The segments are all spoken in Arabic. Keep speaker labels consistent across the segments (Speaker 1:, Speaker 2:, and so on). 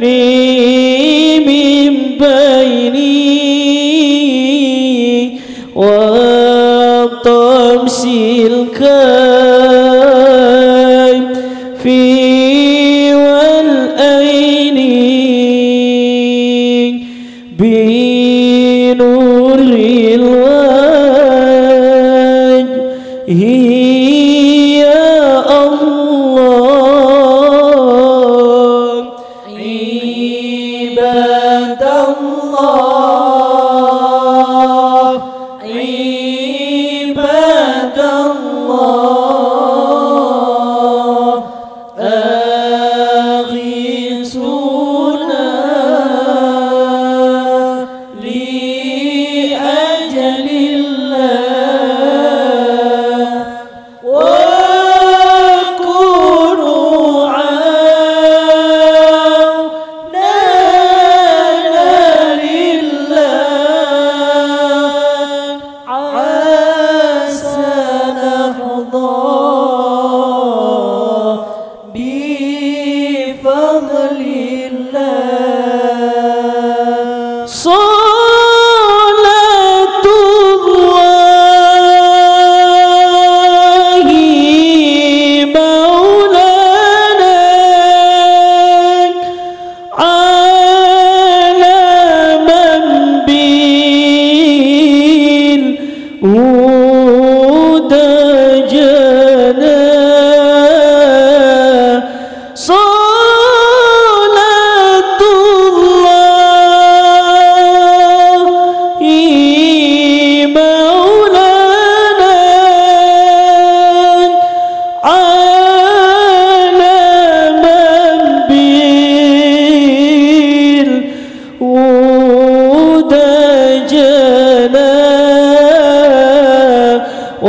Speaker 1: لي من بيني وطمس الكلام Mona Lisa.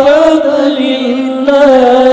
Speaker 1: فضل الله